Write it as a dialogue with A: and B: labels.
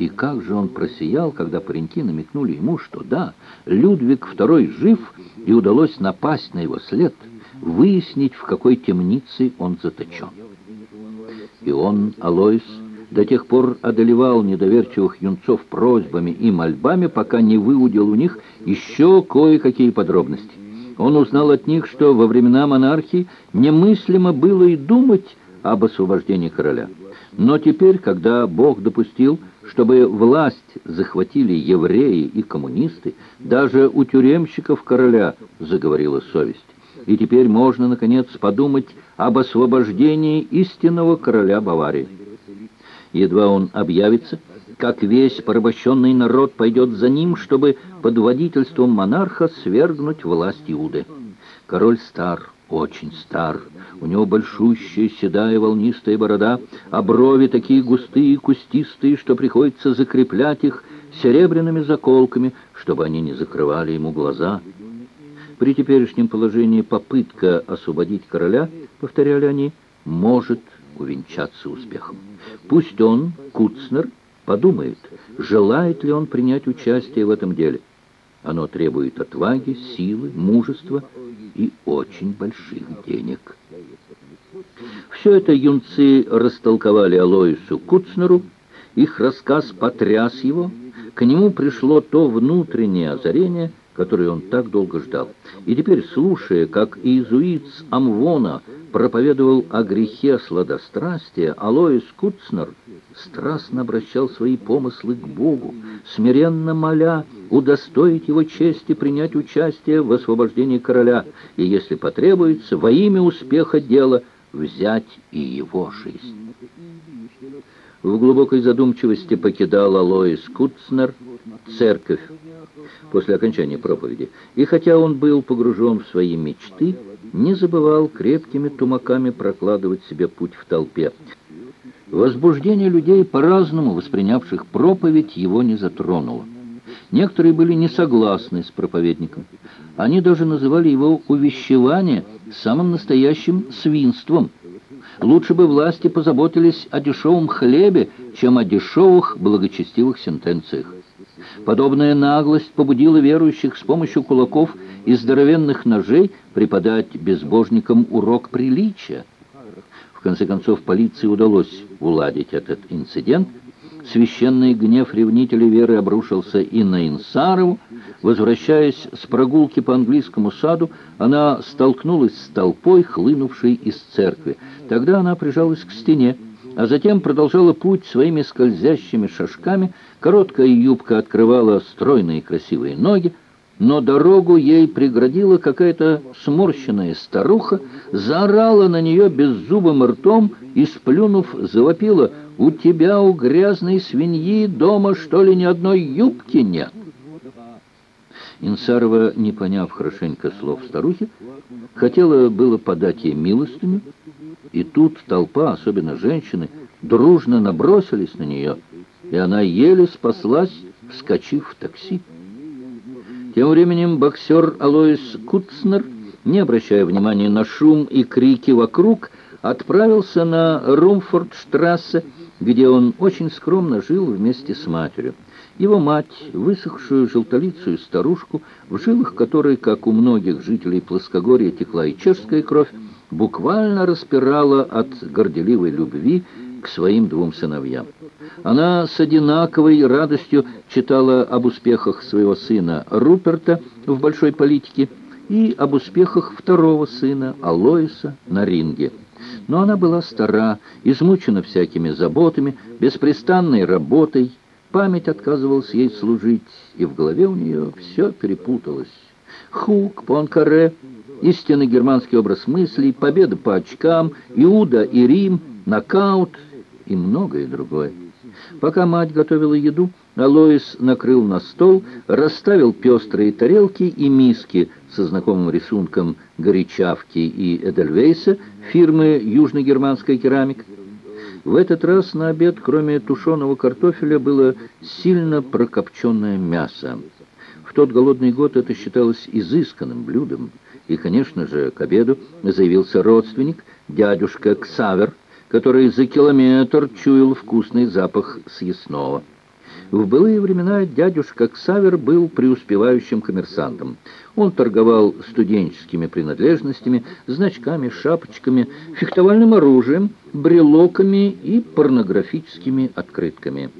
A: И как же он просиял, когда пареньки намекнули ему, что да, Людвиг II жив, и удалось напасть на его след, выяснить, в какой темнице он заточен. И он, Алоис, до тех пор одолевал недоверчивых юнцов просьбами и мольбами, пока не выудил у них еще кое-какие подробности. Он узнал от них, что во времена монархии немыслимо было и думать об освобождении короля. Но теперь, когда Бог допустил, чтобы власть захватили евреи и коммунисты, даже у тюремщиков короля заговорила совесть. И теперь можно, наконец, подумать об освобождении истинного короля Баварии. Едва он объявится, как весь порабощенный народ пойдет за ним, чтобы под водительством монарха свергнуть власть Иуды. Король стар, очень стар, у него большущая седая волнистая борода, а брови такие густые и кустистые, что приходится закреплять их серебряными заколками, чтобы они не закрывали ему глаза. При теперешнем положении попытка освободить короля, повторяли они, может увенчаться успехом. Пусть он, Куцнер, подумает, желает ли он принять участие в этом деле. Оно требует отваги, силы, мужества и очень больших денег. Все это юнцы растолковали Алоису Куцнеру, их рассказ потряс его, к нему пришло то внутреннее озарение, которое он так долго ждал. И теперь, слушая, как иезуит с Амвона проповедовал о грехе сладострастия, Алоис Куцнер страстно обращал свои помыслы к Богу, смиренно моля удостоить его чести принять участие в освобождении короля и, если потребуется, во имя успеха дела взять и его жизнь. В глубокой задумчивости покидал Алоис Куцнер церковь после окончания проповеди, и хотя он был погружен в свои мечты, не забывал крепкими тумаками прокладывать себе путь в толпе. Возбуждение людей, по-разному воспринявших проповедь, его не затронуло. Некоторые были не согласны с проповедником. Они даже называли его увещевание самым настоящим свинством. Лучше бы власти позаботились о дешевом хлебе, чем о дешевых благочестивых сентенциях. Подобная наглость побудила верующих с помощью кулаков и здоровенных ножей преподать безбожникам урок приличия. В конце концов, полиции удалось уладить этот инцидент. Священный гнев ревнителей веры обрушился и на Инсарову. Возвращаясь с прогулки по английскому саду, она столкнулась с толпой, хлынувшей из церкви. Тогда она прижалась к стене, а затем продолжала путь своими скользящими шажками. Короткая юбка открывала стройные красивые ноги, но дорогу ей преградила какая-то сморщенная старуха, заорала на нее беззубым ртом и, сплюнув, завопила «У тебя, у грязной свиньи, дома, что ли, ни одной юбки нет?» Инсарова, не поняв хорошенько слов старухи, хотела было подать ей милостыню, и тут толпа, особенно женщины, дружно набросились на нее, и она еле спаслась, вскочив в такси. Тем временем боксер Алоис Куцнер, не обращая внимания на шум и крики вокруг, отправился на Румфордштрассе, где он очень скромно жил вместе с матерью. Его мать, высохшую желтолицую старушку, в жилах которой, как у многих жителей Плоскогорья, текла и чешская кровь, буквально распирала от горделивой любви к своим двум сыновьям. Она с одинаковой радостью читала об успехах своего сына Руперта в большой политике и об успехах второго сына Алоиса на ринге. Но она была стара, измучена всякими заботами, беспрестанной работой, память отказывалась ей служить, и в голове у нее все перепуталось. Хук, Понкаре, истинный германский образ мыслей, победа по очкам, Иуда и Рим, нокаут — и многое другое. Пока мать готовила еду, Алоис накрыл на стол, расставил пестрые тарелки и миски со знакомым рисунком горячавки и эдельвейса фирмы «Южно-германская керамика». В этот раз на обед, кроме тушеного картофеля, было сильно прокопченное мясо. В тот голодный год это считалось изысканным блюдом. И, конечно же, к обеду заявился родственник, дядюшка Ксавер, который за километр чуял вкусный запах съестного. В былые времена дядюшка Ксавер был преуспевающим коммерсантом. Он торговал студенческими принадлежностями, значками, шапочками, фехтовальным оружием, брелоками и порнографическими открытками.